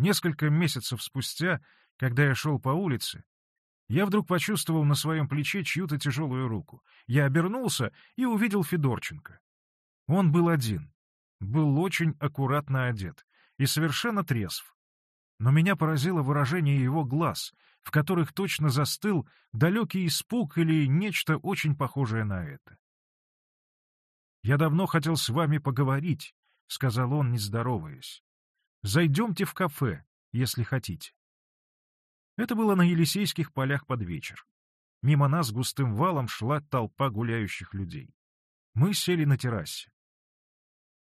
Несколько месяцев спустя, когда я шел по улице, я вдруг почувствовал на своем плече чью-то тяжелую руку. Я обернулся и увидел Федорченко. Он был один, был очень аккуратно одет и совершенно трезв. Но меня поразило выражение его глаз, в которых точно застыл далекий испуг или нечто очень похожее на это. «Я давно хотел с вами поговорить», — сказал он, не здороваясь. «Зайдемте в кафе, если хотите». Это было на Елисейских полях под вечер. Мимо нас густым валом шла толпа гуляющих людей. Мы сели на террасе.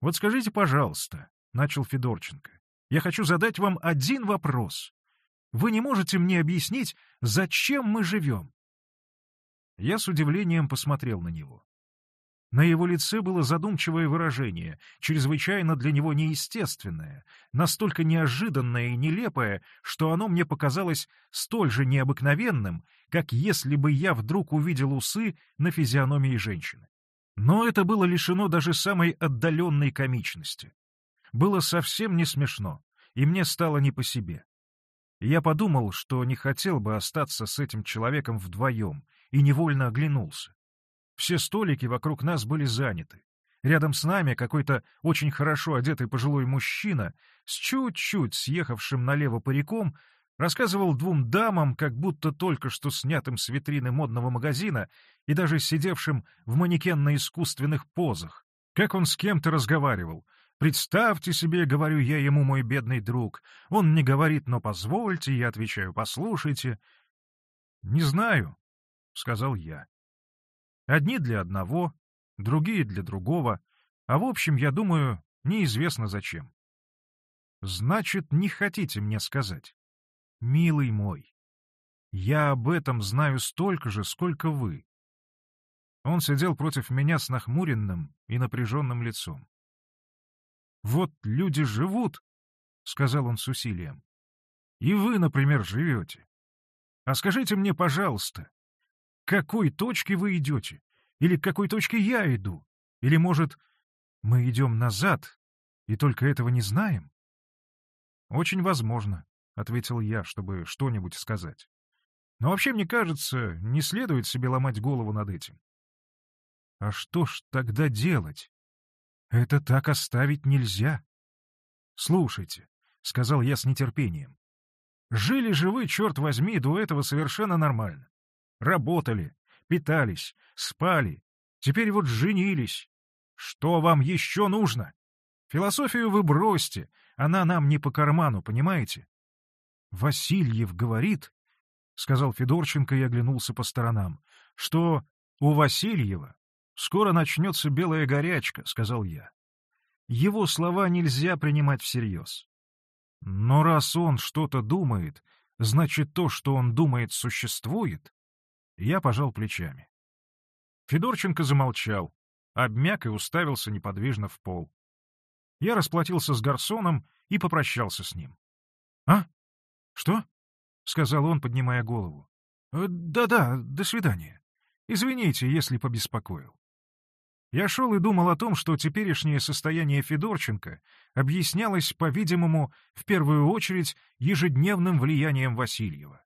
«Вот скажите, пожалуйста», — начал Федорченко, — «я хочу задать вам один вопрос. Вы не можете мне объяснить, зачем мы живем?» Я с удивлением посмотрел на него. На его лице было задумчивое выражение, чрезвычайно для него неестественное, настолько неожиданное и нелепое, что оно мне показалось столь же необыкновенным, как если бы я вдруг увидел усы на физиономии женщины. Но это было лишено даже самой отдаленной комичности. Было совсем не смешно, и мне стало не по себе. Я подумал, что не хотел бы остаться с этим человеком вдвоем, и невольно оглянулся. Все столики вокруг нас были заняты. Рядом с нами какой-то очень хорошо одетый пожилой мужчина с чуть-чуть съехавшим налево париком рассказывал двум дамам, как будто только что снятым с витрины модного магазина и даже сидевшим в манекенно-искусственных позах, как он с кем-то разговаривал. «Представьте себе, — говорю я ему, мой бедный друг, — он мне говорит, но позвольте, я отвечаю, послушайте». «Не знаю», — сказал я. Одни для одного, другие для другого, а в общем, я думаю, неизвестно зачем. Значит, не хотите мне сказать? Милый мой, я об этом знаю столько же, сколько вы. Он сидел против меня с нахмуренным и напряженным лицом. «Вот люди живут», — сказал он с усилием. «И вы, например, живете. А скажите мне, пожалуйста, какой точке вы идете? Или к какой точке я иду? Или, может, мы идем назад и только этого не знаем? Очень возможно, — ответил я, чтобы что-нибудь сказать. Но вообще, мне кажется, не следует себе ломать голову над этим. А что ж тогда делать? Это так оставить нельзя. Слушайте, — сказал я с нетерпением. Жили же вы, черт возьми, до этого совершенно нормально. Работали, питались, спали. Теперь вот женились. Что вам еще нужно? Философию вы бросьте, она нам не по карману, понимаете? Васильев говорит, — сказал Федорченко и оглянулся по сторонам, — что у Васильева скоро начнется белая горячка, — сказал я. Его слова нельзя принимать всерьез. Но раз он что-то думает, значит, то, что он думает, существует? Я пожал плечами. Федорченко замолчал, обмяк и уставился неподвижно в пол. Я расплатился с гарсоном и попрощался с ним. «А? Что?» — сказал он, поднимая голову. «Э, «Да-да, до свидания. Извините, если побеспокоил». Я шел и думал о том, что теперешнее состояние Федорченко объяснялось, по-видимому, в первую очередь ежедневным влиянием Васильева.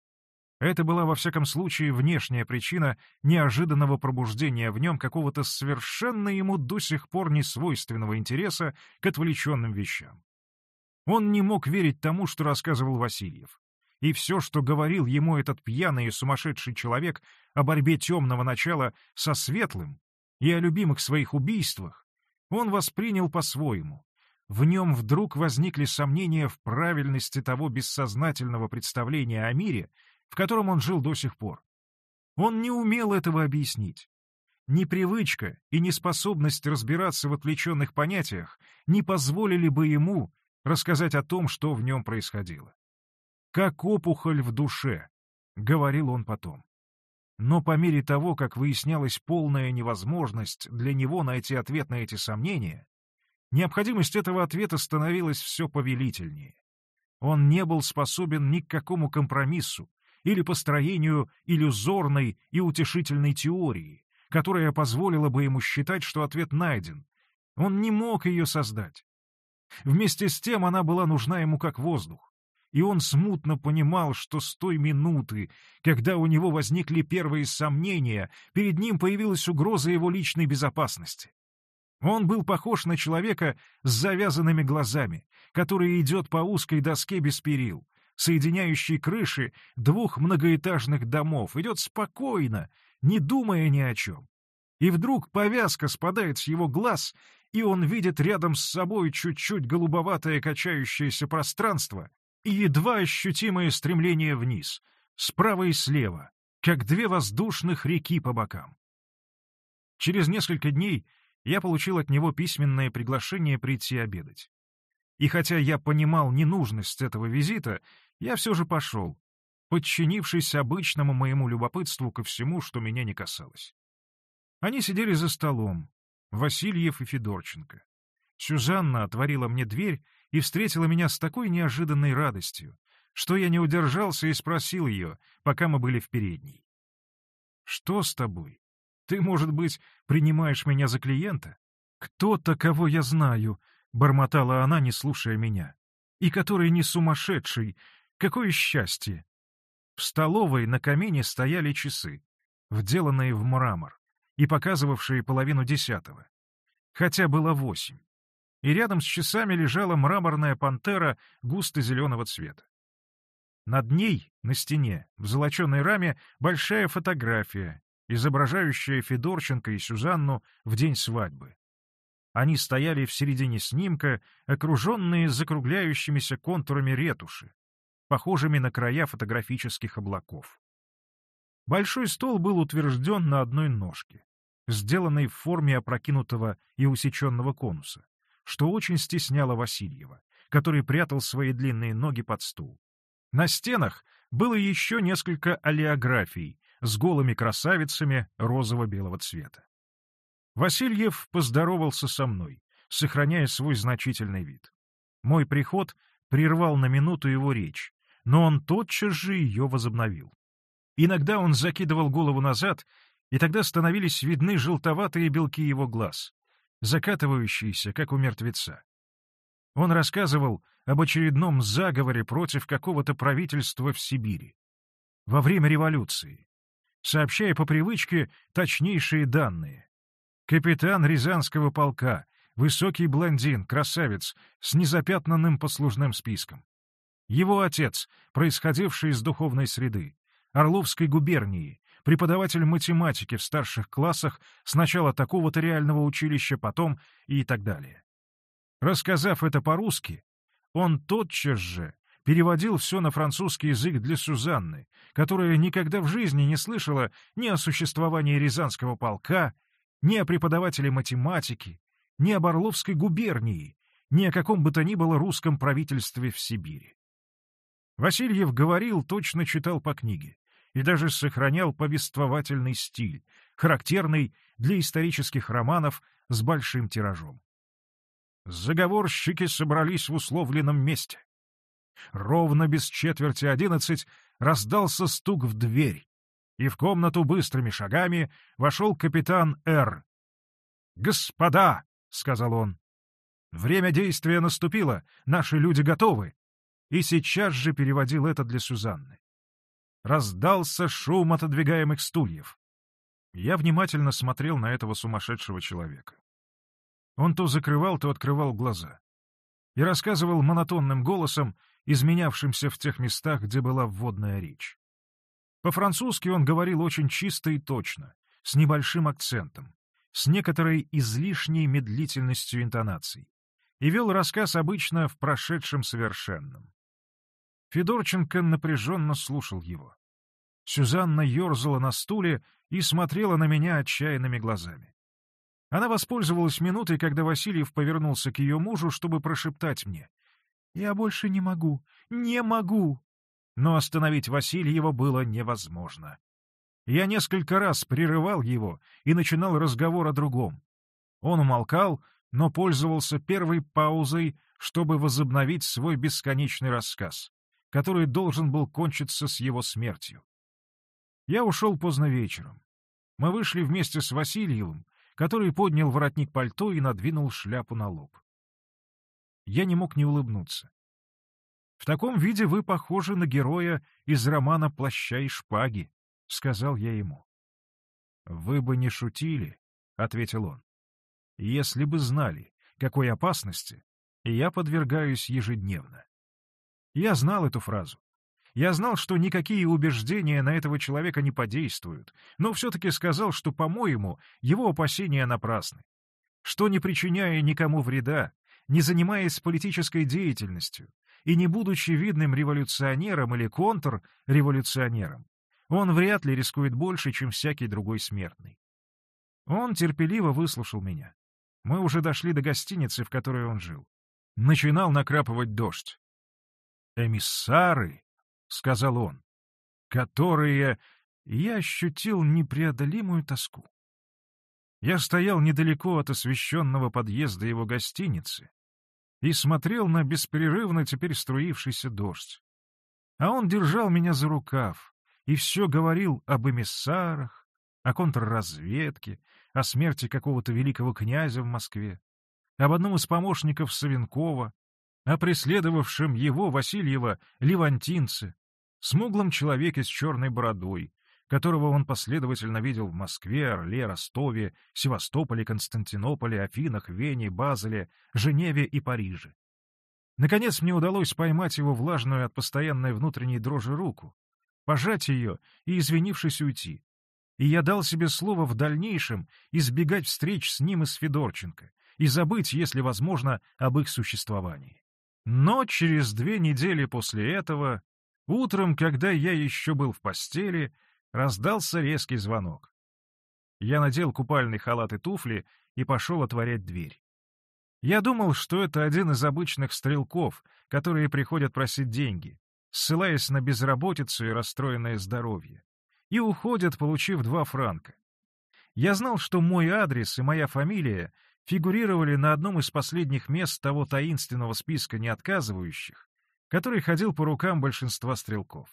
Это была, во всяком случае, внешняя причина неожиданного пробуждения в нем какого-то совершенно ему до сих пор несвойственного интереса к отвлеченным вещам. Он не мог верить тому, что рассказывал Васильев. И все, что говорил ему этот пьяный и сумасшедший человек о борьбе темного начала со светлым и о любимых своих убийствах, он воспринял по-своему. В нем вдруг возникли сомнения в правильности того бессознательного представления о мире, в котором он жил до сих пор. Он не умел этого объяснить. Ни привычка и неспособность разбираться в отвлеченных понятиях не позволили бы ему рассказать о том, что в нем происходило. «Как опухоль в душе», — говорил он потом. Но по мере того, как выяснялась полная невозможность для него найти ответ на эти сомнения, необходимость этого ответа становилась все повелительнее. Он не был способен ни к какому компромиссу, или построению иллюзорной и утешительной теории, которая позволила бы ему считать, что ответ найден. Он не мог ее создать. Вместе с тем она была нужна ему как воздух. и он смутно понимал, что с той минуты, когда у него возникли первые сомнения, перед ним появилась угроза его личной безопасности. Он был похож на человека с завязанными глазами, который идет по узкой доске без перил, соединяющей крыши двух многоэтажных домов, идет спокойно, не думая ни о чем. И вдруг повязка спадает с его глаз, и он видит рядом с собой чуть-чуть голубоватое качающееся пространство и едва ощутимое стремление вниз, справа и слева, как две воздушных реки по бокам. Через несколько дней я получил от него письменное приглашение прийти обедать. И хотя я понимал ненужность этого визита, я все же пошел, подчинившись обычному моему любопытству ко всему, что меня не касалось. Они сидели за столом, Васильев и Федорченко. Сюзанна отворила мне дверь и встретила меня с такой неожиданной радостью, что я не удержался и спросил ее, пока мы были в передней. «Что с тобой? Ты, может быть, принимаешь меня за клиента? Кто-то, кого я знаю», — бормотала она, не слушая меня, «и который не сумасшедший. Какое счастье!» В столовой на камине стояли часы, вделанные в мрамор и показывавшие половину десятого. Хотя было восемь. И рядом с часами лежала мраморная пантера густо-зеленого цвета. Над ней, на стене, в золоченой раме, большая фотография, изображающая Федорченко и Сюзанну в день свадьбы. Они стояли в середине снимка, окруженные закругляющимися контурами ретуши, похожими на края фотографических облаков. Большой стол был утвержден на одной ножке, сделанной в форме опрокинутого и усеченного конуса, что очень стесняло Васильева, который прятал свои длинные ноги под стул. На стенах было еще несколько олеографий с голыми красавицами розово-белого цвета. Васильев поздоровался со мной, сохраняя свой значительный вид. Мой приход прервал на минуту его речь, но он тотчас же ее возобновил. Иногда он закидывал голову назад, и тогда становились видны желтоватые белки его глаз, закатывающиеся, как у мертвеца. Он рассказывал об очередном заговоре против какого-то правительства в Сибири. Во время революции, сообщая по привычке точнейшие данные. Капитан Рязанского полка, высокий блондин, красавец, с незапятнанным послужным списком. Его отец, происходивший из духовной среды, Орловской губернии, преподаватель математики в старших классах сначала такого-то реального училища, потом и так далее. Рассказав это по-русски, он тотчас же переводил все на французский язык для Сюзанны, которая никогда в жизни не слышала ни о существовании Рязанского полка, ни о преподавателе математики, ни об Орловской губернии, ни о каком бы то ни было русском правительстве в Сибири. Васильев говорил, точно читал по книге, и даже сохранял повествовательный стиль, характерный для исторических романов с большим тиражом. Заговорщики собрались в условленном месте. Ровно без четверти одиннадцать раздался стук в дверь, и в комнату быстрыми шагами вошел капитан Р. «Господа!» — сказал он. «Время действия наступило, наши люди готовы и сейчас же переводил это для Сюзанны. Раздался шум отодвигаемых стульев. Я внимательно смотрел на этого сумасшедшего человека. Он то закрывал, то открывал глаза. И рассказывал монотонным голосом, изменявшимся в тех местах, где была вводная речь. По-французски он говорил очень чисто и точно, с небольшим акцентом, с некоторой излишней медлительностью интонаций, и вел рассказ обычно в прошедшем совершенном. Федорченко напряженно слушал его. Сюзанна ерзала на стуле и смотрела на меня отчаянными глазами. Она воспользовалась минутой, когда Васильев повернулся к ее мужу, чтобы прошептать мне. «Я больше не могу, не могу!» Но остановить Васильева было невозможно. Я несколько раз прерывал его и начинал разговор о другом. Он умолкал, но пользовался первой паузой, чтобы возобновить свой бесконечный рассказ который должен был кончиться с его смертью. Я ушел поздно вечером. Мы вышли вместе с Васильевым, который поднял воротник пальто и надвинул шляпу на лоб. Я не мог не улыбнуться. В таком виде вы похожи на героя из романа «Плаща и шпаги», — сказал я ему. «Вы бы не шутили», — ответил он, — «если бы знали, какой опасности я подвергаюсь ежедневно». Я знал эту фразу. Я знал, что никакие убеждения на этого человека не подействуют, но все-таки сказал, что, по-моему, его опасения напрасны. Что, не причиняя никому вреда, не занимаясь политической деятельностью и не будучи видным революционером или контрреволюционером, он вряд ли рискует больше, чем всякий другой смертный. Он терпеливо выслушал меня. Мы уже дошли до гостиницы, в которой он жил. Начинал накрапывать дождь. «Эмиссары», — сказал он, — «которые...» Я ощутил непреодолимую тоску. Я стоял недалеко от освещенного подъезда его гостиницы и смотрел на беспрерывно теперь струившийся дождь. А он держал меня за рукав и все говорил об эмиссарах, о контрразведке, о смерти какого-то великого князя в Москве, об одном из помощников Савенкова, о преследовавшем его Васильева Левантинце, смуглом человеке с черной бородой, которого он последовательно видел в Москве, Орле, Ростове, Севастополе, Константинополе, Афинах, Вене, Базеле, Женеве и Париже. Наконец мне удалось поймать его влажную от постоянной внутренней дрожи руку, пожать ее и, извинившись, уйти. И я дал себе слово в дальнейшем избегать встреч с ним и с Федорченко и забыть, если возможно, об их существовании. Но через две недели после этого, утром, когда я еще был в постели, раздался резкий звонок. Я надел купальный халат и туфли и пошел отворять дверь. Я думал, что это один из обычных стрелков, которые приходят просить деньги, ссылаясь на безработицу и расстроенное здоровье, и уходят, получив два франка. Я знал, что мой адрес и моя фамилия фигурировали на одном из последних мест того таинственного списка неотказывающих, который ходил по рукам большинства стрелков.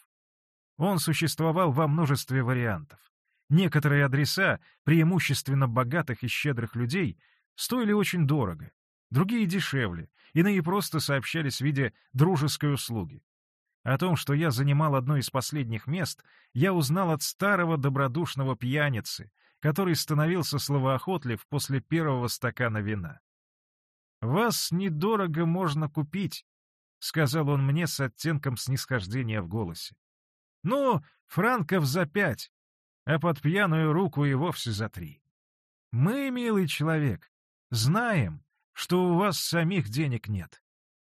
Он существовал во множестве вариантов. Некоторые адреса, преимущественно богатых и щедрых людей, стоили очень дорого, другие дешевле, иные просто сообщались в виде дружеской услуги. О том, что я занимал одно из последних мест, я узнал от старого добродушного пьяницы, который становился словоохотлив после первого стакана вина. «Вас недорого можно купить», — сказал он мне с оттенком снисхождения в голосе. «Ну, франков за пять, а под пьяную руку и вовсе за три. Мы, милый человек, знаем, что у вас самих денег нет.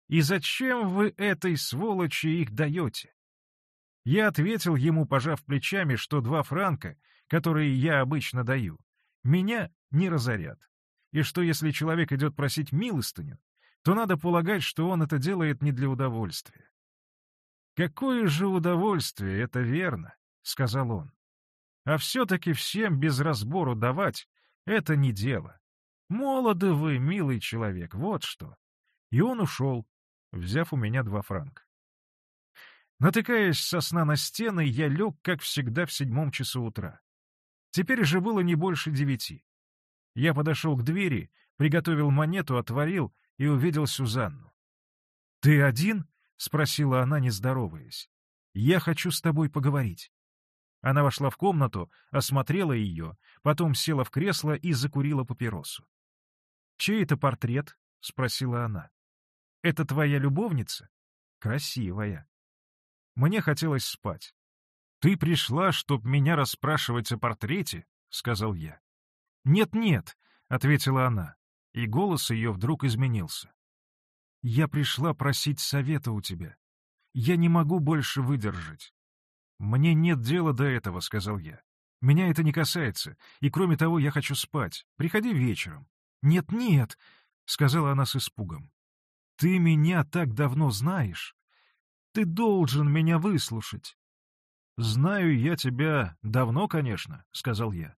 И зачем вы этой сволочи их даете?» Я ответил ему, пожав плечами, что два франка которые я обычно даю, меня не разорят. И что если человек идет просить милостыню, то надо полагать, что он это делает не для удовольствия. «Какое же удовольствие, это верно», — сказал он. «А все-таки всем без разбору давать — это не дело. Молоды вы, милый человек, вот что». И он ушел, взяв у меня два франка. Натыкаясь со сна на стены, я лег, как всегда, в седьмом часу утра. Теперь же было не больше девяти. Я подошел к двери, приготовил монету, отворил и увидел Сюзанну. «Ты один?» — спросила она, не здороваясь. «Я хочу с тобой поговорить». Она вошла в комнату, осмотрела ее, потом села в кресло и закурила папиросу. «Чей это портрет?» — спросила она. «Это твоя любовница?» «Красивая». Мне хотелось спать. «Ты пришла, чтоб меня расспрашивать о портрете?» — сказал я. «Нет-нет», — ответила она, и голос ее вдруг изменился. «Я пришла просить совета у тебя. Я не могу больше выдержать». «Мне нет дела до этого», — сказал я. «Меня это не касается, и кроме того я хочу спать. Приходи вечером». «Нет-нет», — сказала она с испугом. «Ты меня так давно знаешь. Ты должен меня выслушать. «Знаю я тебя давно, конечно», — сказал я.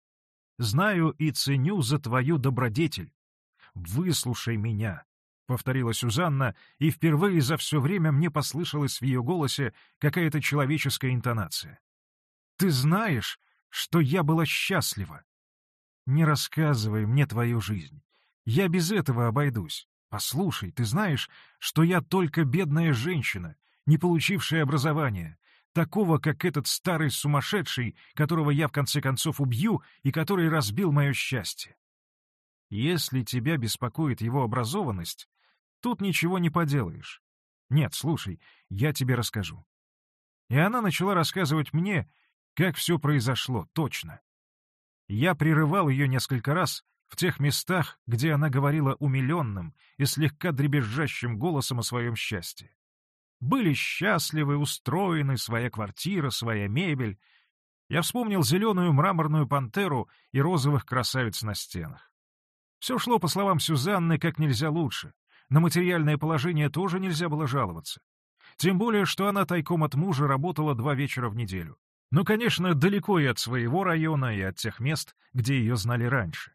«Знаю и ценю за твою добродетель. Выслушай меня», — повторила Сюзанна, и впервые за все время мне послышалась в ее голосе какая-то человеческая интонация. «Ты знаешь, что я была счастлива. Не рассказывай мне твою жизнь. Я без этого обойдусь. Послушай, ты знаешь, что я только бедная женщина, не получившая образования, такого, как этот старый сумасшедший, которого я в конце концов убью и который разбил мое счастье. Если тебя беспокоит его образованность, тут ничего не поделаешь. Нет, слушай, я тебе расскажу. И она начала рассказывать мне, как все произошло, точно. Я прерывал ее несколько раз в тех местах, где она говорила умиленным и слегка дребезжащим голосом о своем счастье. Были счастливы, устроены, своя квартира, своя мебель. Я вспомнил зеленую мраморную пантеру и розовых красавиц на стенах. Все шло, по словам Сюзанны, как нельзя лучше. На материальное положение тоже нельзя было жаловаться. Тем более, что она тайком от мужа работала два вечера в неделю. Но, конечно, далеко и от своего района, и от тех мест, где ее знали раньше.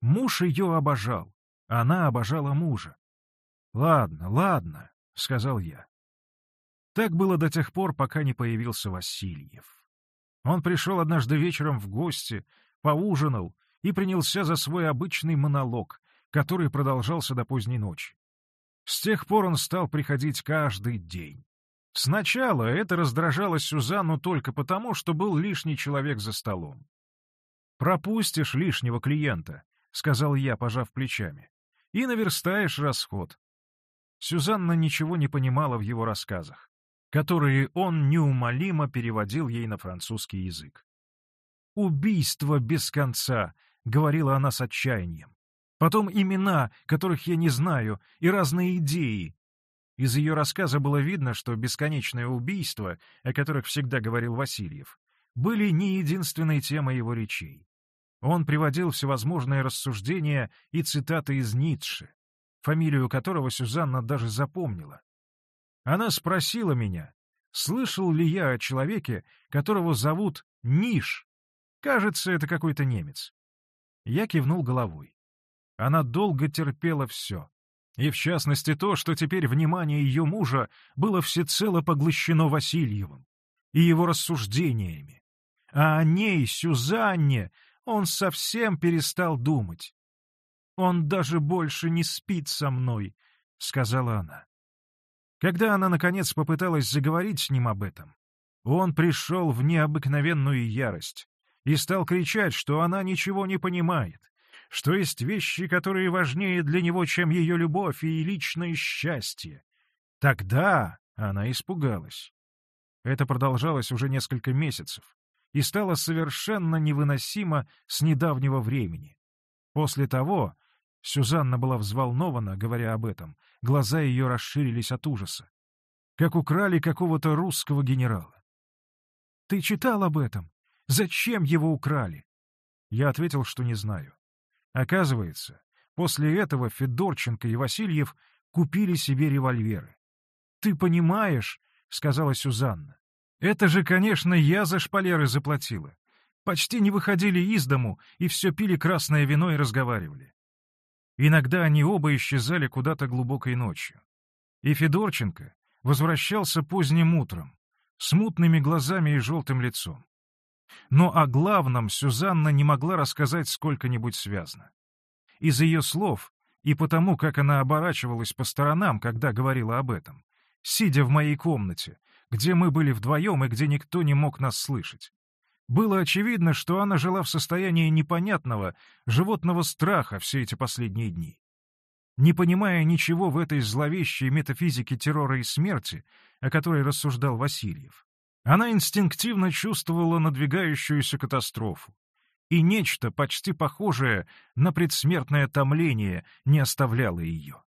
Муж ее обожал, она обожала мужа. «Ладно, ладно», — сказал я. Так было до тех пор, пока не появился Васильев. Он пришел однажды вечером в гости, поужинал и принялся за свой обычный монолог, который продолжался до поздней ночи. С тех пор он стал приходить каждый день. Сначала это раздражало Сюзанну только потому, что был лишний человек за столом. «Пропустишь лишнего клиента», — сказал я, пожав плечами, — «и наверстаешь расход». Сюзанна ничего не понимала в его рассказах которые он неумолимо переводил ей на французский язык. «Убийство без конца», — говорила она с отчаянием. «Потом имена, которых я не знаю, и разные идеи». Из ее рассказа было видно, что бесконечные убийства, о которых всегда говорил Васильев, были не единственной темой его речей. Он приводил всевозможные рассуждения и цитаты из Ницше, фамилию которого Сюзанна даже запомнила. Она спросила меня, слышал ли я о человеке, которого зовут Ниш. Кажется, это какой-то немец. Я кивнул головой. Она долго терпела все. И в частности то, что теперь внимание ее мужа было всецело поглощено Васильевым и его рассуждениями. А о ней, Сюзанне, он совсем перестал думать. «Он даже больше не спит со мной», — сказала она. Когда она, наконец, попыталась заговорить с ним об этом, он пришел в необыкновенную ярость и стал кричать, что она ничего не понимает, что есть вещи, которые важнее для него, чем ее любовь и личное счастье. Тогда она испугалась. Это продолжалось уже несколько месяцев и стало совершенно невыносимо с недавнего времени. После того Сюзанна была взволнована, говоря об этом. Глаза ее расширились от ужаса. Как украли какого-то русского генерала. «Ты читал об этом? Зачем его украли?» Я ответил, что не знаю. Оказывается, после этого Федорченко и Васильев купили себе револьверы. «Ты понимаешь», — сказала Сюзанна, — «это же, конечно, я за шпалеры заплатила. Почти не выходили из дому и все пили красное вино и разговаривали. Иногда они оба исчезали куда-то глубокой ночью. И Федорченко возвращался поздним утром, с мутными глазами и желтым лицом. Но о главном Сюзанна не могла рассказать сколько-нибудь связно. Из ее слов и потому, как она оборачивалась по сторонам, когда говорила об этом, сидя в моей комнате, где мы были вдвоем и где никто не мог нас слышать, было очевидно, что она жила в состоянии непонятного, животного страха все эти последние дни. Не понимая ничего в этой зловещей метафизике террора и смерти, о которой рассуждал Васильев, она инстинктивно чувствовала надвигающуюся катастрофу, и нечто, почти похожее на предсмертное томление, не оставляло ее.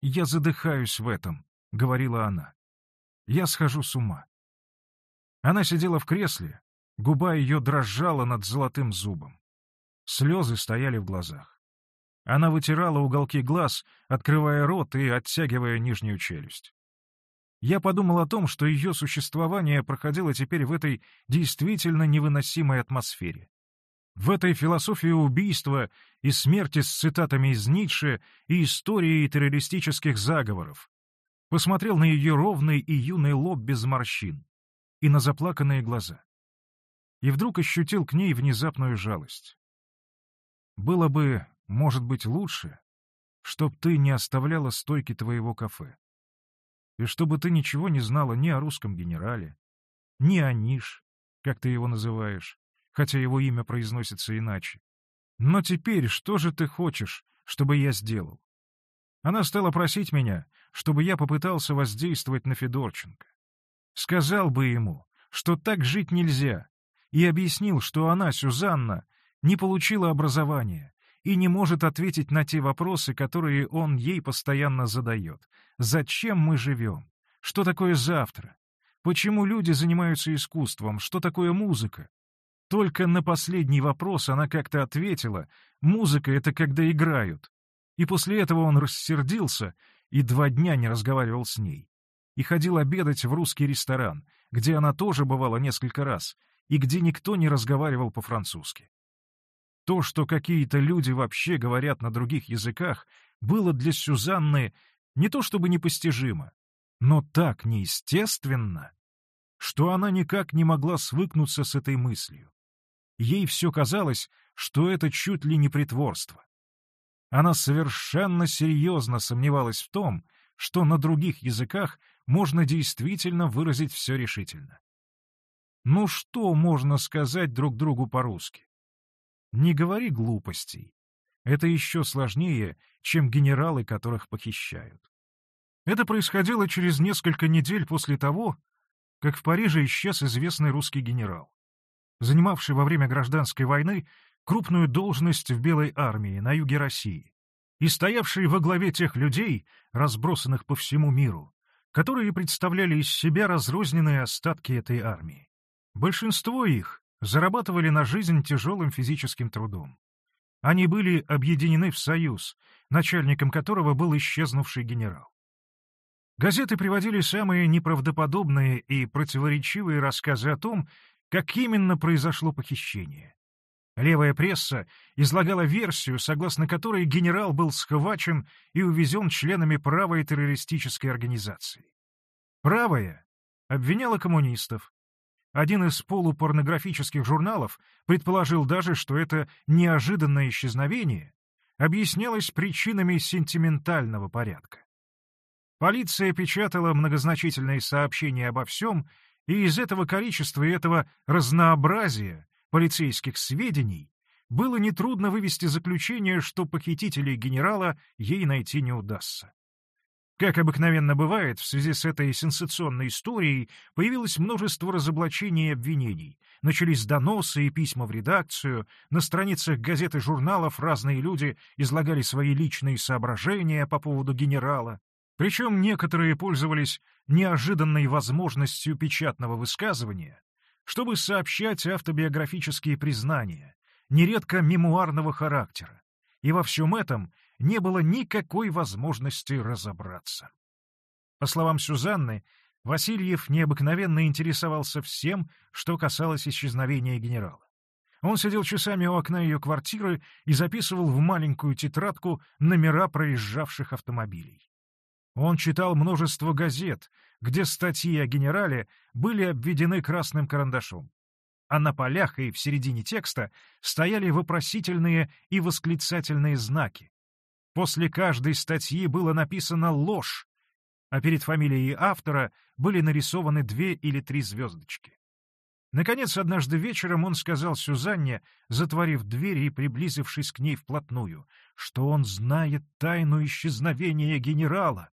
«Я задыхаюсь в этом», — говорила она. «Я схожу с ума». Она сидела в кресле, Губа ее дрожала над золотым зубом. Слезы стояли в глазах. Она вытирала уголки глаз, открывая рот и оттягивая нижнюю челюсть. Я подумал о том, что ее существование проходило теперь в этой действительно невыносимой атмосфере. В этой философии убийства и смерти с цитатами из Ницше и истории террористических заговоров. Посмотрел на ее ровный и юный лоб без морщин и на заплаканные глаза и вдруг ощутил к ней внезапную жалость. «Было бы, может быть, лучше, чтоб ты не оставляла стойки твоего кафе. И чтобы ты ничего не знала ни о русском генерале, ни о Ниш, как ты его называешь, хотя его имя произносится иначе. Но теперь что же ты хочешь, чтобы я сделал? Она стала просить меня, чтобы я попытался воздействовать на Федорченко. Сказал бы ему, что так жить нельзя, и объяснил, что она, Сюзанна, не получила образования и не может ответить на те вопросы, которые он ей постоянно задает. Зачем мы живем? Что такое завтра? Почему люди занимаются искусством? Что такое музыка? Только на последний вопрос она как-то ответила, музыка — это когда играют. И после этого он рассердился и два дня не разговаривал с ней. И ходил обедать в русский ресторан, где она тоже бывала несколько раз, и где никто не разговаривал по-французски. То, что какие-то люди вообще говорят на других языках, было для Сюзанны не то чтобы непостижимо, но так неестественно, что она никак не могла свыкнуться с этой мыслью. Ей все казалось, что это чуть ли не притворство. Она совершенно серьезно сомневалась в том, что на других языках можно действительно выразить все решительно. Ну что можно сказать друг другу по-русски? Не говори глупостей. Это еще сложнее, чем генералы, которых похищают. Это происходило через несколько недель после того, как в Париже исчез известный русский генерал, занимавший во время гражданской войны крупную должность в Белой армии на юге России и стоявший во главе тех людей, разбросанных по всему миру, которые представляли из себя разрозненные остатки этой армии. Большинство их зарабатывали на жизнь тяжелым физическим трудом. Они были объединены в союз, начальником которого был исчезнувший генерал. Газеты приводили самые неправдоподобные и противоречивые рассказы о том, как именно произошло похищение. Левая пресса излагала версию, согласно которой генерал был схвачен и увезен членами правой террористической организации. Правая обвиняла коммунистов, один из полупорнографических журналов предположил даже, что это неожиданное исчезновение объяснялось причинами сентиментального порядка. Полиция печатала многозначительные сообщения обо всем, и из этого количества и этого разнообразия полицейских сведений было нетрудно вывести заключение, что похитителей генерала ей найти не удастся. Как обыкновенно бывает, в связи с этой сенсационной историей появилось множество разоблачений и обвинений. Начались доносы и письма в редакцию, на страницах газет и журналов разные люди излагали свои личные соображения по поводу генерала. Причем некоторые пользовались неожиданной возможностью печатного высказывания, чтобы сообщать автобиографические признания, нередко мемуарного характера. И во всем этом не было никакой возможности разобраться. По словам Сюзанны, Васильев необыкновенно интересовался всем, что касалось исчезновения генерала. Он сидел часами у окна ее квартиры и записывал в маленькую тетрадку номера проезжавших автомобилей. Он читал множество газет, где статьи о генерале были обведены красным карандашом. А на полях и в середине текста стояли вопросительные и восклицательные знаки, После каждой статьи было написано «ложь», а перед фамилией автора были нарисованы две или три звездочки. Наконец, однажды вечером он сказал Сюзанне, затворив дверь и приблизившись к ней вплотную, что он знает тайну исчезновения генерала,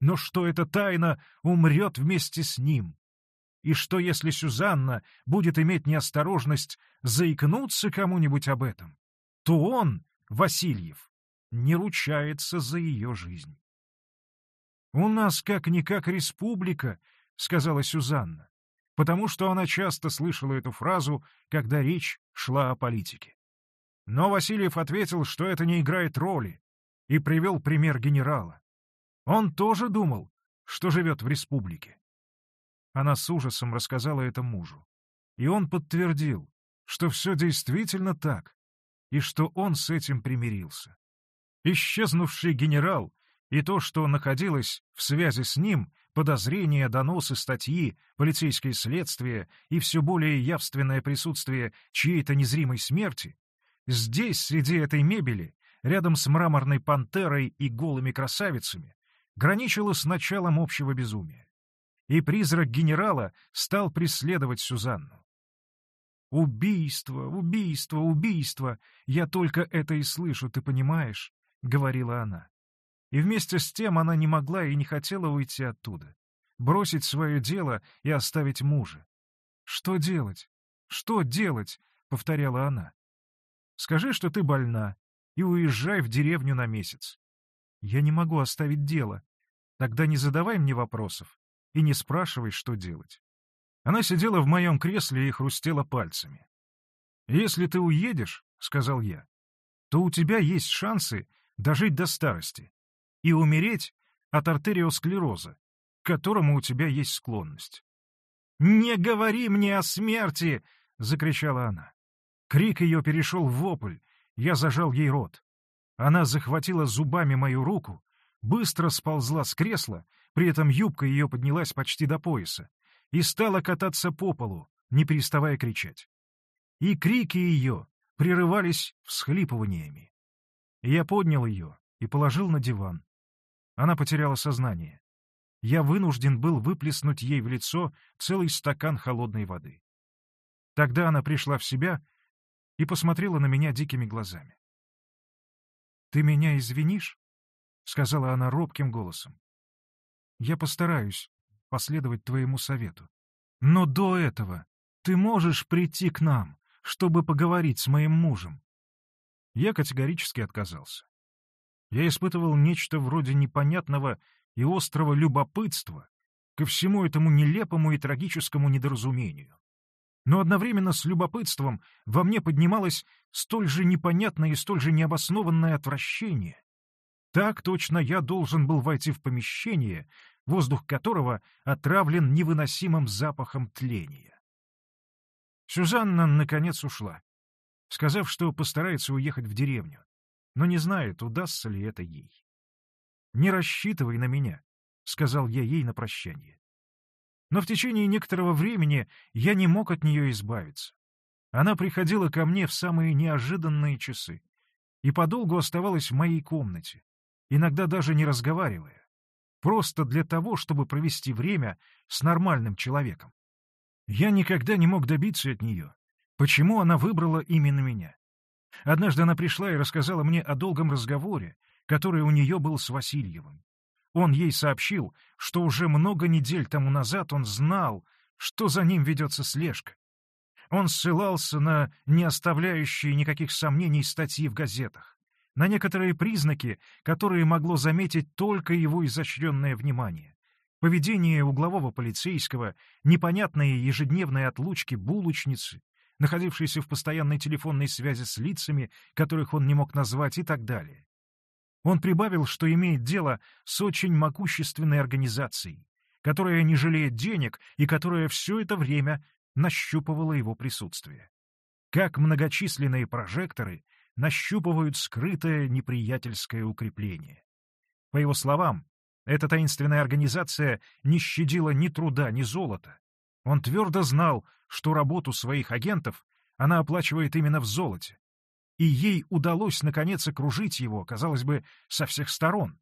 но что эта тайна умрет вместе с ним, и что если Сюзанна будет иметь неосторожность заикнуться кому-нибудь об этом, то он, Васильев, не ручается за ее жизнь. «У нас как-никак республика», — сказала Сюзанна, потому что она часто слышала эту фразу, когда речь шла о политике. Но Васильев ответил, что это не играет роли, и привел пример генерала. Он тоже думал, что живет в республике. Она с ужасом рассказала это мужу, и он подтвердил, что все действительно так, и что он с этим примирился. Исчезнувший генерал и то, что находилось в связи с ним, подозрения, доносы, статьи, полицейское следствие и все более явственное присутствие чьей-то незримой смерти, здесь, среди этой мебели, рядом с мраморной пантерой и голыми красавицами, граничило с началом общего безумия. И призрак генерала стал преследовать Сюзанну. «Убийство, убийство, убийство! Я только это и слышу, ты понимаешь?» — говорила она. И вместе с тем она не могла и не хотела уйти оттуда, бросить свое дело и оставить мужа. «Что делать? Что делать?» — повторяла она. «Скажи, что ты больна, и уезжай в деревню на месяц. Я не могу оставить дело. Тогда не задавай мне вопросов и не спрашивай, что делать». Она сидела в моем кресле и хрустела пальцами. «Если ты уедешь, — сказал я, — то у тебя есть шансы дожить до старости и умереть от артериосклероза, к которому у тебя есть склонность. «Не говори мне о смерти!» — закричала она. Крик ее перешел в вопль, я зажал ей рот. Она захватила зубами мою руку, быстро сползла с кресла, при этом юбка ее поднялась почти до пояса, и стала кататься по полу, не переставая кричать. И крики ее прерывались всхлипываниями. Я поднял ее и положил на диван. Она потеряла сознание. Я вынужден был выплеснуть ей в лицо целый стакан холодной воды. Тогда она пришла в себя и посмотрела на меня дикими глазами. «Ты меня извинишь?» — сказала она робким голосом. «Я постараюсь последовать твоему совету. Но до этого ты можешь прийти к нам, чтобы поговорить с моим мужем?» Я категорически отказался. Я испытывал нечто вроде непонятного и острого любопытства ко всему этому нелепому и трагическому недоразумению. Но одновременно с любопытством во мне поднималось столь же непонятное и столь же необоснованное отвращение. Так точно я должен был войти в помещение, воздух которого отравлен невыносимым запахом тления. Сюзанна, наконец, ушла, сказав, что постарается уехать в деревню но не знает, удастся ли это ей. «Не рассчитывай на меня», — сказал я ей на прощание. Но в течение некоторого времени я не мог от нее избавиться. Она приходила ко мне в самые неожиданные часы и подолгу оставалась в моей комнате, иногда даже не разговаривая, просто для того, чтобы провести время с нормальным человеком. Я никогда не мог добиться от нее, почему она выбрала именно меня. Однажды она пришла и рассказала мне о долгом разговоре, который у нее был с Васильевым. Он ей сообщил, что уже много недель тому назад он знал, что за ним ведется слежка. Он ссылался на не оставляющие никаких сомнений статьи в газетах, на некоторые признаки, которые могло заметить только его изощренное внимание. Поведение углового полицейского, непонятные ежедневные отлучки булочницы, находившийся в постоянной телефонной связи с лицами, которых он не мог назвать и так далее. Он прибавил, что имеет дело с очень могущественной организацией, которая не жалеет денег и которая все это время нащупывала его присутствие. Как многочисленные прожекторы нащупывают скрытое неприятельское укрепление. По его словам, эта таинственная организация не щадила ни труда, ни золота. Он твердо знал, что работу своих агентов она оплачивает именно в золоте. И ей удалось, наконец, окружить его, казалось бы, со всех сторон.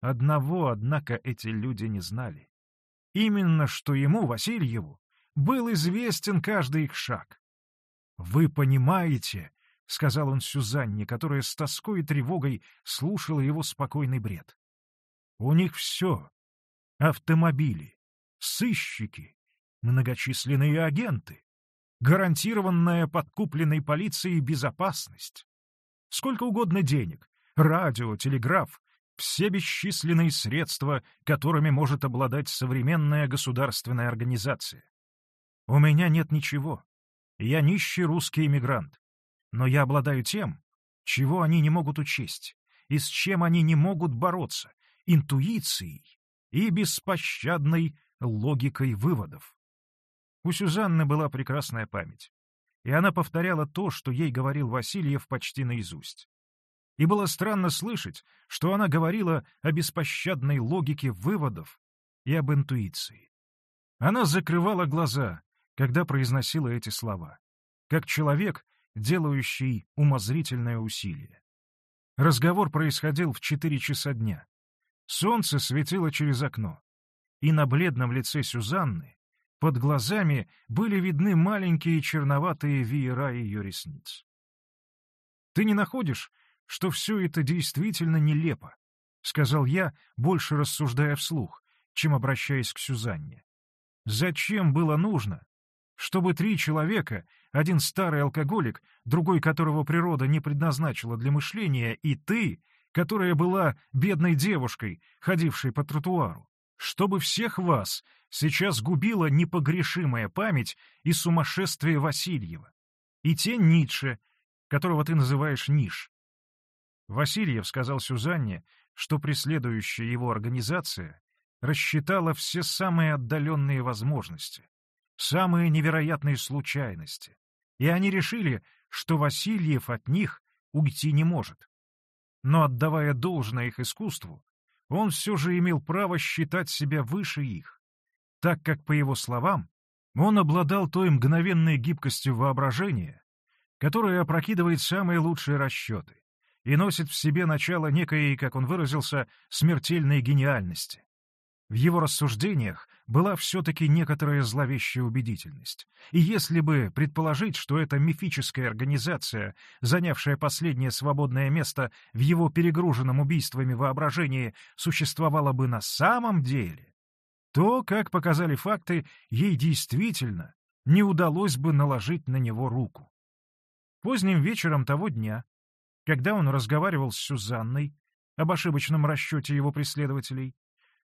Одного, однако, эти люди не знали. Именно что ему, Васильеву, был известен каждый их шаг. «Вы понимаете», — сказал он Сюзанне, которая с тоской и тревогой слушала его спокойный бред. «У них все — автомобили, сыщики, многочисленные агенты, гарантированная подкупленной полицией безопасность. Сколько угодно денег, радио, телеграф, все бесчисленные средства, которыми может обладать современная государственная организация. У меня нет ничего. Я нищий русский эмигрант. Но я обладаю тем, чего они не могут учесть, и с чем они не могут бороться, интуицией и беспощадной логикой выводов. У Сюзанны была прекрасная память, и она повторяла то, что ей говорил Васильев почти наизусть. И было странно слышать, что она говорила о беспощадной логике выводов и об интуиции. Она закрывала глаза, когда произносила эти слова, как человек, делающий умозрительное усилие. Разговор происходил в четыре часа дня. Солнце светило через окно, и на бледном лице Сюзанны под глазами были видны маленькие черноватые веера ее ресниц. «Ты не находишь, что все это действительно нелепо?» — сказал я, больше рассуждая вслух, чем обращаясь к Сюзанне. «Зачем было нужно, чтобы три человека, один старый алкоголик, другой которого природа не предназначила для мышления, и ты, которая была бедной девушкой, ходившей по тротуару, чтобы всех вас сейчас губила непогрешимая память и сумасшествие Васильева, и тень Ницше, которого ты называешь Ниш. Васильев сказал Сюзанне, что преследующая его организация рассчитала все самые отдаленные возможности, самые невероятные случайности, и они решили, что Васильев от них уйти не может. Но отдавая должное их искусству, он все же имел право считать себя выше их, так как, по его словам, он обладал той мгновенной гибкостью воображения, которая опрокидывает самые лучшие расчеты и носит в себе начало некой, как он выразился, смертельной гениальности. В его рассуждениях была все-таки некоторая зловещая убедительность. И если бы предположить, что эта мифическая организация, занявшая последнее свободное место в его перегруженном убийствами воображении, существовала бы на самом деле, то, как показали факты, ей действительно не удалось бы наложить на него руку. Поздним вечером того дня, когда он разговаривал с Сюзанной об ошибочном расчете его преследователей,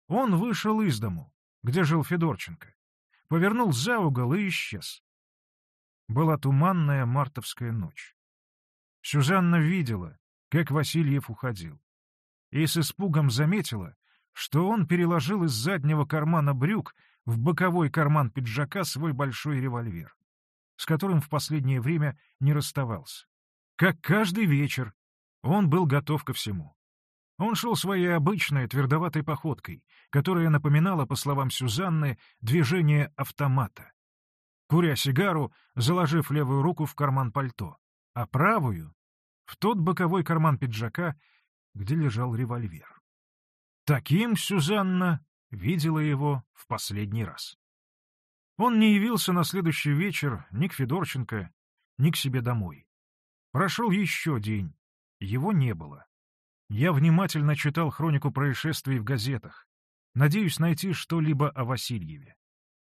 он вышел из дому, где жил Федорченко, повернул за угол и исчез. Была туманная мартовская ночь. Сюзанна видела, как Васильев уходил, и с испугом заметила, что он переложил из заднего кармана брюк в боковой карман пиджака свой большой револьвер, с которым в последнее время не расставался. Как каждый вечер, он был готов ко всему. Он шел своей обычной твердоватой походкой, которая напоминала, по словам Сюзанны, движение автомата. Куря сигару, заложив левую руку в карман пальто, а правую — в тот боковой карман пиджака, где лежал револьвер. Таким Сюзанна видела его в последний раз. Он не явился на следующий вечер ни к Федорченко, ни к себе домой. Прошел еще день, его не было. Я внимательно читал хронику происшествий в газетах, надеюсь найти что-либо о Васильеве.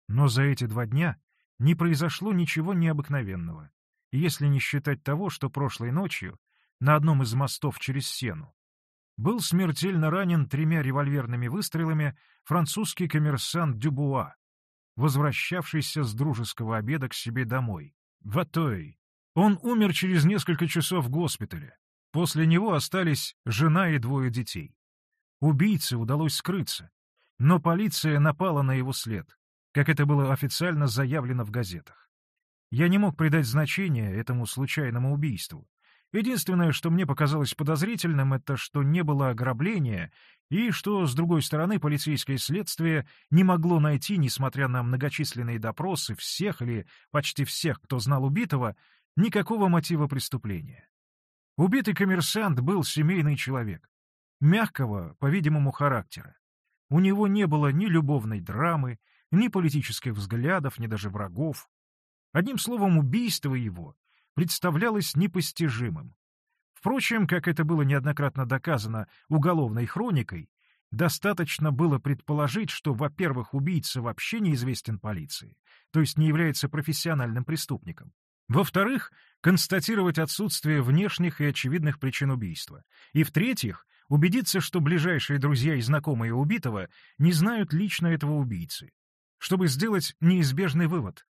Но за эти два дня не произошло ничего необыкновенного, если не считать того, что прошлой ночью на одном из мостов через Сену был смертельно ранен тремя револьверными выстрелами французский коммерсант Дюбуа, возвращавшийся с дружеского обеда к себе домой, в Атой. Он умер через несколько часов в госпитале, После него остались жена и двое детей. Убийце удалось скрыться, но полиция напала на его след, как это было официально заявлено в газетах. Я не мог придать значения этому случайному убийству. Единственное, что мне показалось подозрительным, это что не было ограбления, и что, с другой стороны, полицейское следствие не могло найти, несмотря на многочисленные допросы всех или почти всех, кто знал убитого, никакого мотива преступления. Убитый коммерсант был семейный человек, мягкого, по-видимому, характера. У него не было ни любовной драмы, ни политических взглядов, ни даже врагов. Одним словом, убийство его представлялось непостижимым. Впрочем, как это было неоднократно доказано уголовной хроникой, достаточно было предположить, что, во-первых, убийца вообще неизвестен полиции, то есть не является профессиональным преступником. Во-вторых, констатировать отсутствие внешних и очевидных причин убийства. И в-третьих, убедиться, что ближайшие друзья и знакомые убитого не знают лично этого убийцы, чтобы сделать неизбежный вывод.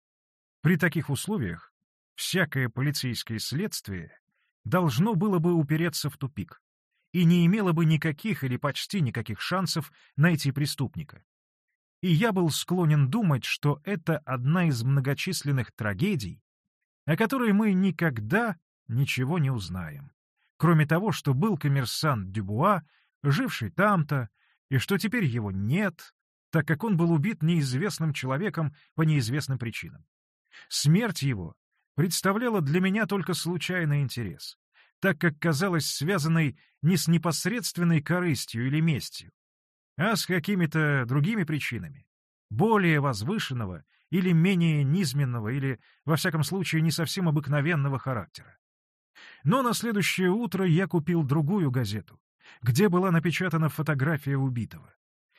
При таких условиях всякое полицейское следствие должно было бы упереться в тупик и не имело бы никаких или почти никаких шансов найти преступника. И я был склонен думать, что это одна из многочисленных трагедий, о которой мы никогда ничего не узнаем. Кроме того, что был коммерсант Дюбуа, живший там-то, и что теперь его нет, так как он был убит неизвестным человеком по неизвестным причинам. Смерть его представляла для меня только случайный интерес, так как казалась связанной не с непосредственной корыстью или местью, а с какими-то другими причинами, более возвышенного или менее низменного, или, во всяком случае, не совсем обыкновенного характера. Но на следующее утро я купил другую газету, где была напечатана фотография убитого.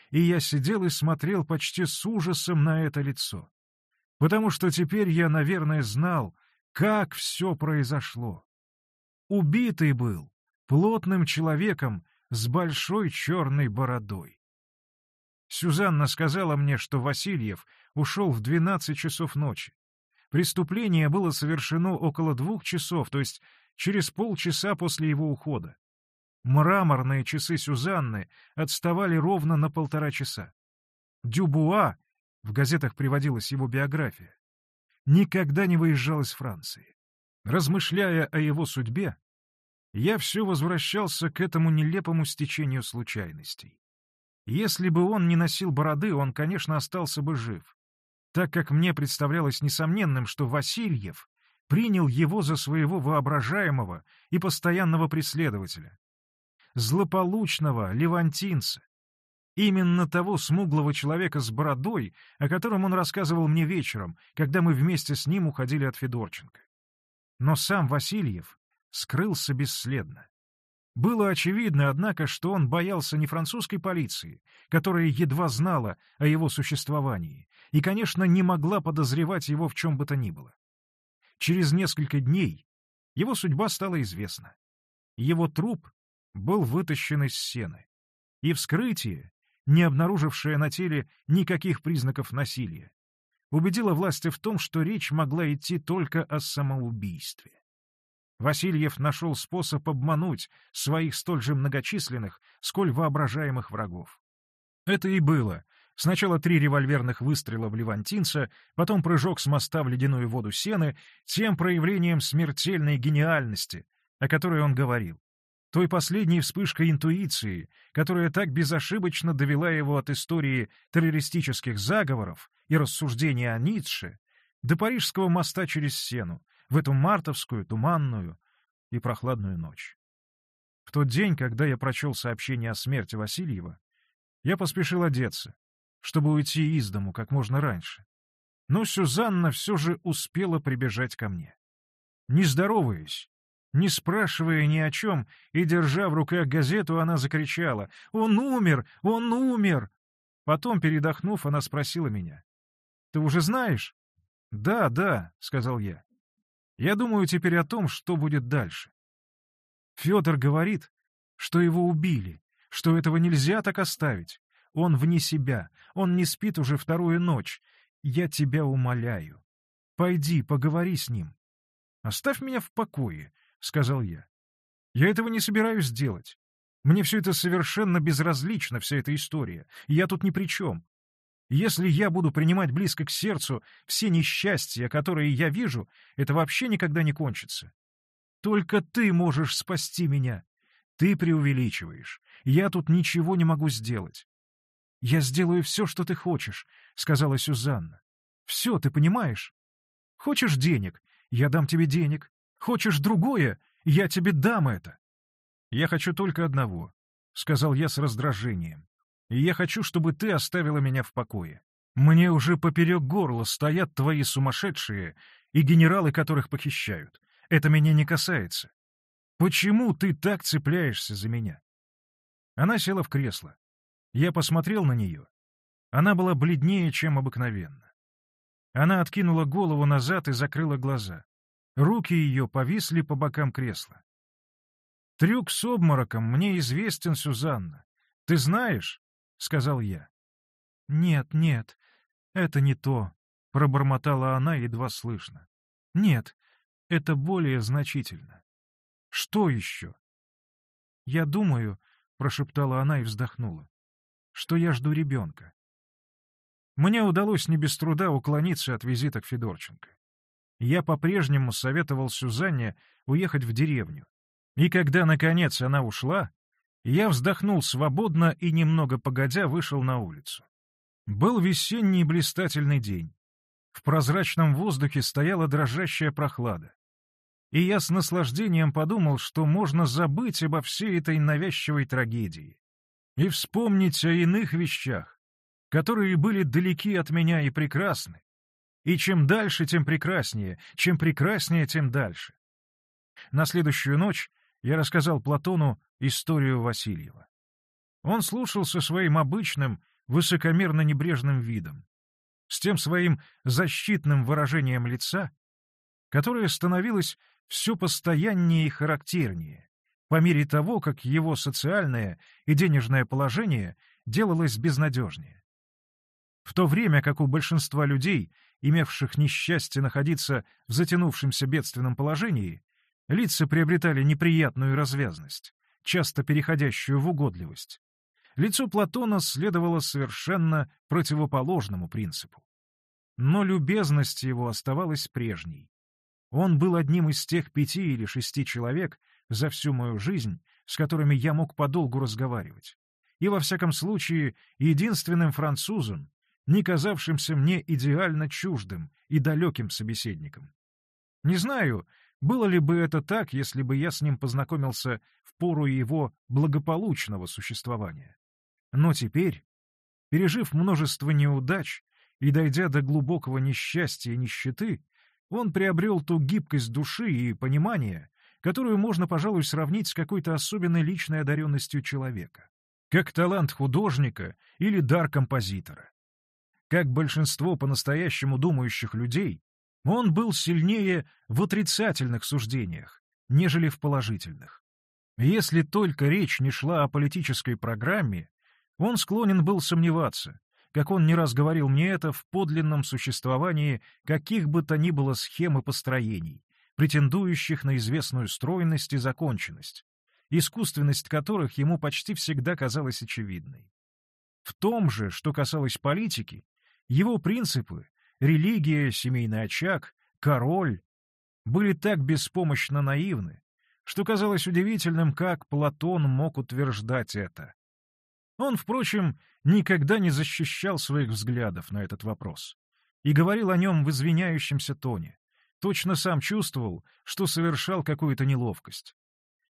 И я сидел и смотрел почти с ужасом на это лицо. Потому что теперь я, наверное, знал, как все произошло. Убитый был плотным человеком с большой черной бородой. Сюзанна сказала мне, что Васильев ушел в 12 часов ночи. Преступление было совершено около двух часов, то есть через полчаса после его ухода. Мраморные часы Сюзанны отставали ровно на полтора часа. Дюбуа, в газетах приводилась его биография, никогда не выезжал из Франции. Размышляя о его судьбе, я все возвращался к этому нелепому стечению случайностей. Если бы он не носил бороды, он, конечно, остался бы жив, так как мне представлялось несомненным, что Васильев принял его за своего воображаемого и постоянного преследователя, злополучного левантинца, именно того смуглого человека с бородой, о котором он рассказывал мне вечером, когда мы вместе с ним уходили от Федорченко. Но сам Васильев скрылся бесследно. Было очевидно, однако, что он боялся не французской полиции, которая едва знала о его существовании, и, конечно, не могла подозревать его в чем бы то ни было. Через несколько дней его судьба стала известна. Его труп был вытащен из сены, и вскрытие, не обнаружившее на теле никаких признаков насилия, убедило власти в том, что речь могла идти только о самоубийстве. Васильев нашел способ обмануть своих столь же многочисленных, сколь воображаемых врагов. Это и было. Сначала три револьверных выстрела в Левантинца, потом прыжок с моста в ледяную воду сены, тем проявлением смертельной гениальности, о которой он говорил. Той последней вспышкой интуиции, которая так безошибочно довела его от истории террористических заговоров и рассуждения о Ницше до Парижского моста через Сену, в эту мартовскую, туманную и прохладную ночь. В тот день, когда я прочел сообщение о смерти Васильева, я поспешил одеться, чтобы уйти из дому как можно раньше. Но Сюзанна все же успела прибежать ко мне. Не здороваясь, не спрашивая ни о чем и держа в руках газету, она закричала «Он умер! Он умер!» Потом, передохнув, она спросила меня. «Ты уже знаешь?» «Да, да», — сказал я. Я думаю теперь о том, что будет дальше. Федор говорит, что его убили, что этого нельзя так оставить. Он вне себя, он не спит уже вторую ночь. Я тебя умоляю. Пойди, поговори с ним. Оставь меня в покое, — сказал я. Я этого не собираюсь делать. Мне все это совершенно безразлично, вся эта история. Я тут ни при чем. Если я буду принимать близко к сердцу все несчастья, которые я вижу, это вообще никогда не кончится. Только ты можешь спасти меня. Ты преувеличиваешь. Я тут ничего не могу сделать. «Я сделаю все, что ты хочешь», — сказала Сюзанна. «Все, ты понимаешь? Хочешь денег? Я дам тебе денег. Хочешь другое? Я тебе дам это». «Я хочу только одного», — сказал я с раздражением и я хочу, чтобы ты оставила меня в покое. Мне уже поперек горла стоят твои сумасшедшие и генералы, которых похищают. Это меня не касается. Почему ты так цепляешься за меня?» Она села в кресло. Я посмотрел на нее. Она была бледнее, чем обыкновенно. Она откинула голову назад и закрыла глаза. Руки ее повисли по бокам кресла. «Трюк с обмороком мне известен, Сюзанна. Ты знаешь, — сказал я. «Нет, нет, это не то», — пробормотала она едва слышно. «Нет, это более значительно». «Что еще?» «Я думаю», — прошептала она и вздохнула, — «что я жду ребенка». Мне удалось не без труда уклониться от визита к Федорченко. Я по-прежнему советовал Сюзанне уехать в деревню. И когда, наконец, она ушла, я вздохнул свободно и, немного погодя, вышел на улицу. Был весенний блистательный день. В прозрачном воздухе стояла дрожащая прохлада. И я с наслаждением подумал, что можно забыть обо всей этой навязчивой трагедии. и вспомнить о иных вещах, которые были далеки от меня и прекрасны. И чем дальше, тем прекраснее, чем прекраснее, тем дальше. На следующую ночь я рассказал Платону историю Васильева. Он слушал со своим обычным, высокомерно-небрежным видом, с тем своим защитным выражением лица, которое становилось все постояннее и характернее, по мере того, как его социальное и денежное положение делалось безнадежнее. В то время как у большинства людей, имевших несчастье находиться в затянувшемся бедственном положении, лица приобретали неприятную развязность, часто переходящую в угодливость. Лицо Платона следовало совершенно противоположному принципу. Но любезность его оставалась прежней. Он был одним из тех пяти или шести человек за всю мою жизнь, с которыми я мог подолгу разговаривать. И, во всяком случае, единственным французом, не казавшимся мне идеально чуждым и далеким собеседником. Не знаю, было ли бы это так, если бы я с ним познакомился в пору его благополучного существования. Но теперь, пережив множество неудач и дойдя до глубокого несчастья и нищеты, он приобрел ту гибкость души и понимание, которую можно, пожалуй, сравнить с какой-то особенной личной одаренностью человека, как талант художника или дар композитора. Как большинство по-настоящему думающих людей, он был сильнее в отрицательных суждениях, нежели в положительных. Если только речь не шла о политической программе, он склонен был сомневаться, как он не раз говорил мне это, в подлинном существовании каких бы то ни было схем и построений, претендующих на известную стройность и законченность, искусственность которых ему почти всегда казалась очевидной. В том же, что касалось политики, его принципы — религия, семейный очаг, король — были так беспомощно наивны, что казалось удивительным, как Платон мог утверждать это. Он, впрочем, никогда не защищал своих взглядов на этот вопрос и говорил о нем в извиняющемся тоне. Точно сам чувствовал, что совершал какую-то неловкость.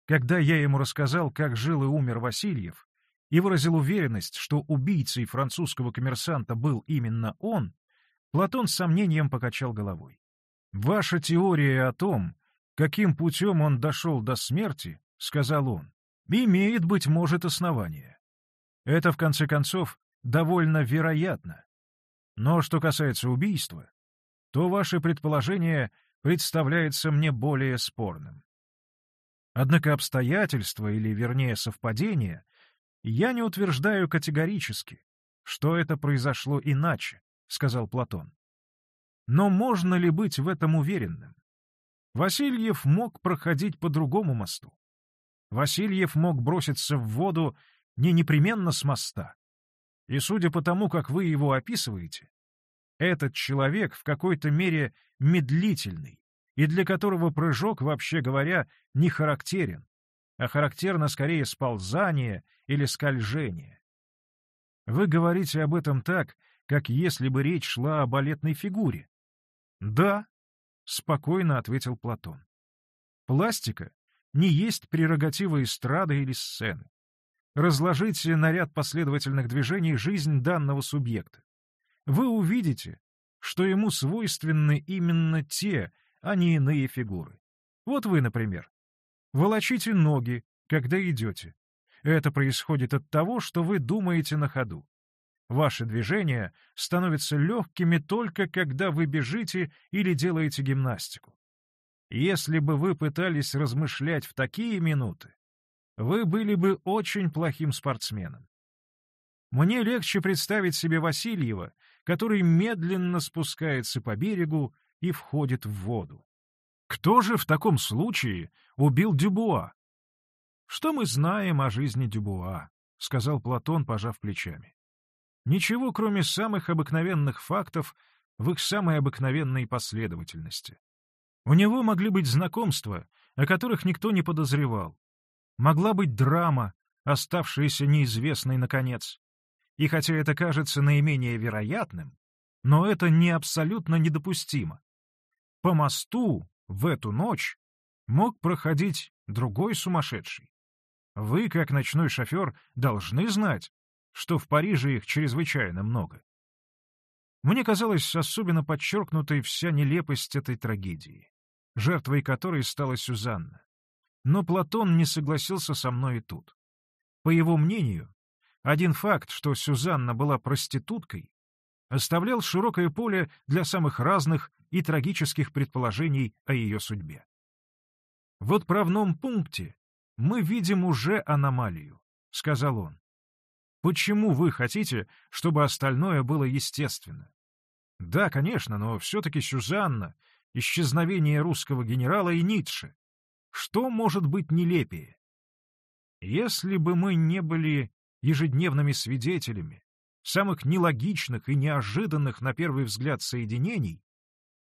Когда я ему рассказал, как жил и умер Васильев, и выразил уверенность, что убийцей французского коммерсанта был именно он, Платон с сомнением покачал головой. «Ваша теория о том, каким путем он дошел до смерти, — сказал он, — имеет, быть может, основание. Это, в конце концов, довольно вероятно. Но что касается убийства, то ваше предположение представляется мне более спорным. Однако обстоятельства, или, вернее, совпадения, «Я не утверждаю категорически, что это произошло иначе», — сказал Платон. «Но можно ли быть в этом уверенным? Васильев мог проходить по другому мосту. Васильев мог броситься в воду не непременно с моста. И судя по тому, как вы его описываете, этот человек в какой-то мере медлительный, и для которого прыжок, вообще говоря, не характерен, а характерно скорее сползание или скольжение. Вы говорите об этом так, как если бы речь шла о балетной фигуре. Да, спокойно ответил Платон. Пластика не есть прерогатива эстрады или сцены. Разложите на ряд последовательных движений жизнь данного субъекта. Вы увидите, что ему свойственны именно те, а не иные фигуры. Вот вы, например, Волочите ноги, когда идете. Это происходит от того, что вы думаете на ходу. Ваши движения становятся легкими только когда вы бежите или делаете гимнастику. Если бы вы пытались размышлять в такие минуты, вы были бы очень плохим спортсменом. Мне легче представить себе Васильева, который медленно спускается по берегу и входит в воду. Кто же в таком случае убил Дюбуа? Что мы знаем о жизни Дюбуа? — сказал Платон, пожав плечами. Ничего, кроме самых обыкновенных фактов в их самой обыкновенной последовательности. У него могли быть знакомства, о которых никто не подозревал. Могла быть драма, оставшаяся неизвестной наконец. И хотя это кажется наименее вероятным, но это не абсолютно недопустимо. По мосту в эту ночь мог проходить другой сумасшедший. Вы, как ночной шофер, должны знать, что в Париже их чрезвычайно много. Мне казалось особенно подчеркнутой вся нелепость этой трагедии, жертвой которой стала Сюзанна. Но Платон не согласился со мной и тут. По его мнению, один факт, что Сюзанна была проституткой, оставлял широкое поле для самых разных и трагических предположений о ее судьбе. В отправном пункте мы видим уже аномалию, — сказал он. Почему вы хотите, чтобы остальное было естественно? Да, конечно, но все-таки Сюзанна, исчезновение русского генерала и Ницше. Что может быть нелепее? Если бы мы не были ежедневными свидетелями самых нелогичных и неожиданных на первый взгляд соединений,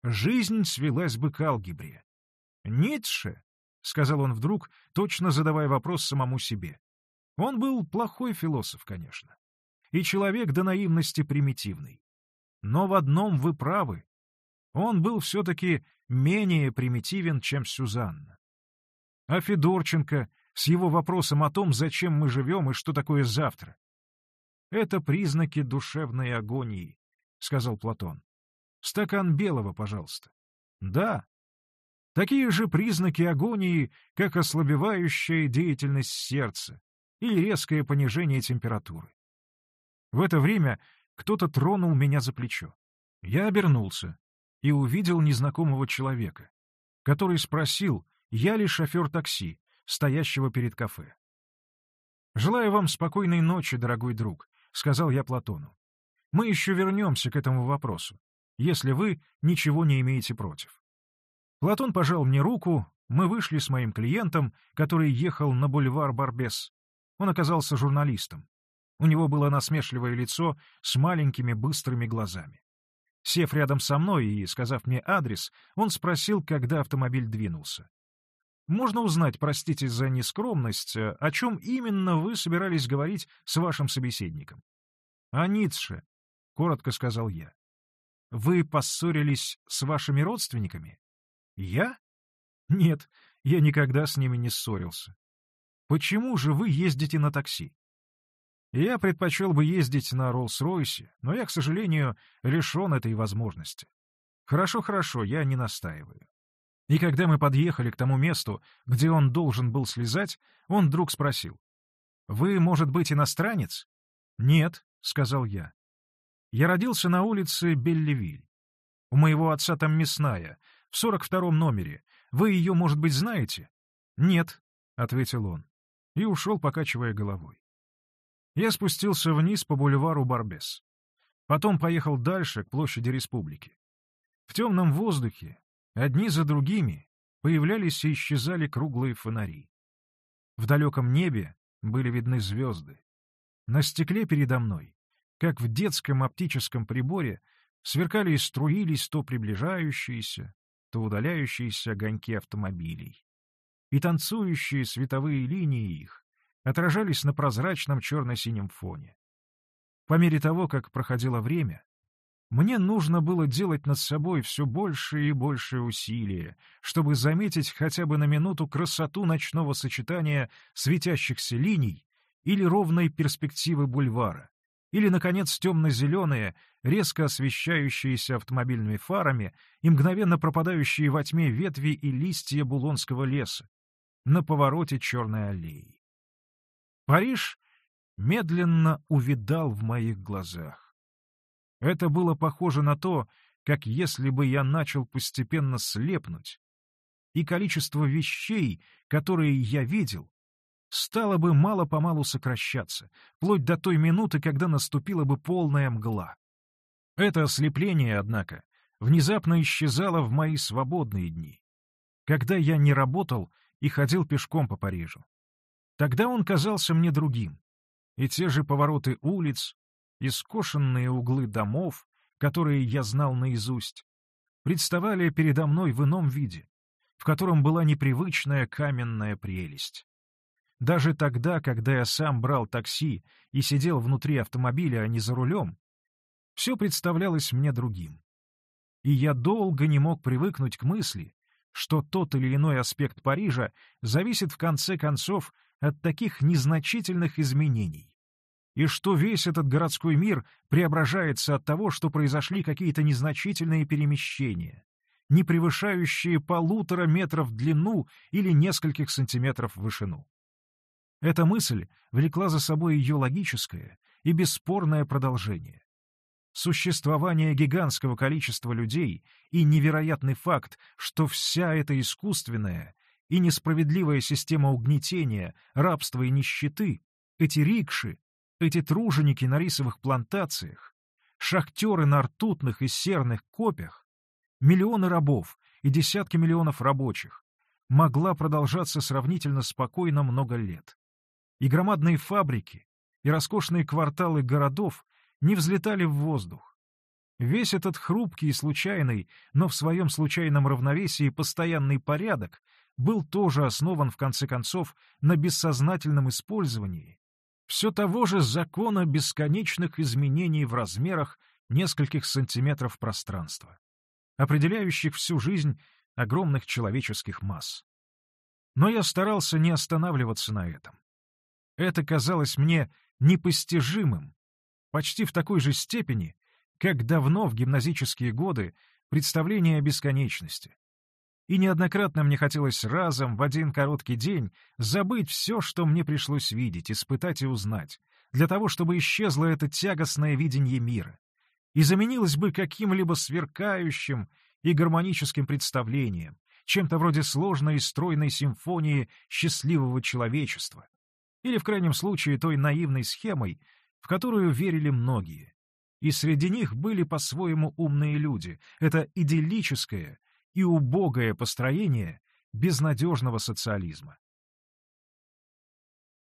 жизнь свелась бы к алгебре. Ницше, — сказал он вдруг, точно задавая вопрос самому себе, он был плохой философ, конечно, и человек до наивности примитивный. Но в одном вы правы. Он был все-таки менее примитивен, чем Сюзанна. А Федорченко с его вопросом о том, зачем мы живем и что такое завтра. «Это признаки душевной агонии», — сказал Платон. «Стакан белого, пожалуйста». «Да, такие же признаки агонии, как ослабевающая деятельность сердца, или резкое понижение температуры. В это время кто-то тронул меня за плечо. Я обернулся и увидел незнакомого человека, который спросил, я ли шофер такси, стоящего перед кафе. «Желаю вам спокойной ночи, дорогой друг», — сказал я Платону. «Мы еще вернемся к этому вопросу, если вы ничего не имеете против». Платон пожал мне руку, мы вышли с моим клиентом, который ехал на бульвар Барбес, он оказался журналистом. У него было насмешливое лицо с маленькими быстрыми глазами. Сев рядом со мной и сказав мне адрес, он спросил, когда автомобиль двинулся. «Можно узнать, простите за нескромность, о чем именно вы собирались говорить с вашим собеседником?» «О Ницше», — коротко сказал я. «Вы поссорились с вашими родственниками?» «Я?» «Нет, я никогда с ними не ссорился. Почему же вы ездите на такси? Я предпочел бы ездить на Роллс-Ройсе, но я, к сожалению, лишен этой возможности. Хорошо, хорошо, я не настаиваю. И когда мы подъехали к тому месту, где он должен был слезать, он вдруг спросил. «Вы, может быть, иностранец?» «Нет», — сказал я. «Я родился на улице Беллевиль. У моего отца там мясная, в сорок втором номере. Вы ее, может быть, знаете?» «Нет», — ответил он и ушел, покачивая головой. Я спустился вниз по бульвару Барбес. Потом поехал дальше, к площади Республики. В темном воздухе, одни за другими, появлялись и исчезали круглые фонари. В далеком небе были видны звезды. На стекле передо мной, как в детском оптическом приборе, сверкали и струились то приближающиеся, то удаляющиеся огоньки автомобилей и танцующие световые линии их отражались на прозрачном черно-синем фоне. По мере того, как проходило время, мне нужно было делать над собой все больше и больше усилия, чтобы заметить хотя бы на минуту красоту ночного сочетания светящихся линий или ровной перспективы бульвара, или, наконец, темно-зеленые, резко освещающиеся автомобильными фарами и мгновенно пропадающие во тьме ветви и листья булонского леса, на повороте черной аллеи. Париж медленно увидал в моих глазах. Это было похоже на то, как если бы я начал постепенно слепнуть, и количество вещей, которые я видел, стало бы мало-помалу сокращаться, вплоть до той минуты, когда наступила бы полная мгла. Это ослепление, однако, внезапно исчезало в мои свободные дни. Когда я не работал и ходил пешком по Парижу. Тогда он казался мне другим. И те же повороты улиц, и скошенные углы домов, которые я знал наизусть, представали передо мной в ином виде, в котором была непривычная каменная прелесть. Даже тогда, когда я сам брал такси и сидел внутри автомобиля, а не за рулем, все представлялось мне другим. И я долго не мог привыкнуть к мысли, что тот или иной аспект Парижа зависит в конце концов от таких незначительных изменений, и что весь этот городской мир преображается от того, что произошли какие-то незначительные перемещения, не превышающие полутора метров в длину или нескольких сантиметров в вышину. Эта мысль влекла за собой ее логическое и бесспорное продолжение. Существование гигантского количества людей и невероятный факт, что вся эта искусственная и несправедливая система угнетения, рабства и нищеты, эти рикши, эти труженики на рисовых плантациях, шахтеры на ртутных и серных копях, миллионы рабов и десятки миллионов рабочих, могла продолжаться сравнительно спокойно много лет. И громадные фабрики, и роскошные кварталы городов не взлетали в воздух. Весь этот хрупкий и случайный, но в своем случайном равновесии постоянный порядок был тоже основан, в конце концов, на бессознательном использовании все того же закона бесконечных изменений в размерах нескольких сантиметров пространства, определяющих всю жизнь огромных человеческих масс. Но я старался не останавливаться на этом. Это казалось мне непостижимым, почти в такой же степени, как давно в гимназические годы представление о бесконечности. И неоднократно мне хотелось разом, в один короткий день, забыть все, что мне пришлось видеть, испытать и узнать, для того, чтобы исчезло это тягостное видение мира, и заменилось бы каким-либо сверкающим и гармоническим представлением, чем-то вроде сложной и стройной симфонии счастливого человечества, или, в крайнем случае, той наивной схемой, в которую верили многие. И среди них были по-своему умные люди. Это идиллическое, и убогое построение безнадежного социализма.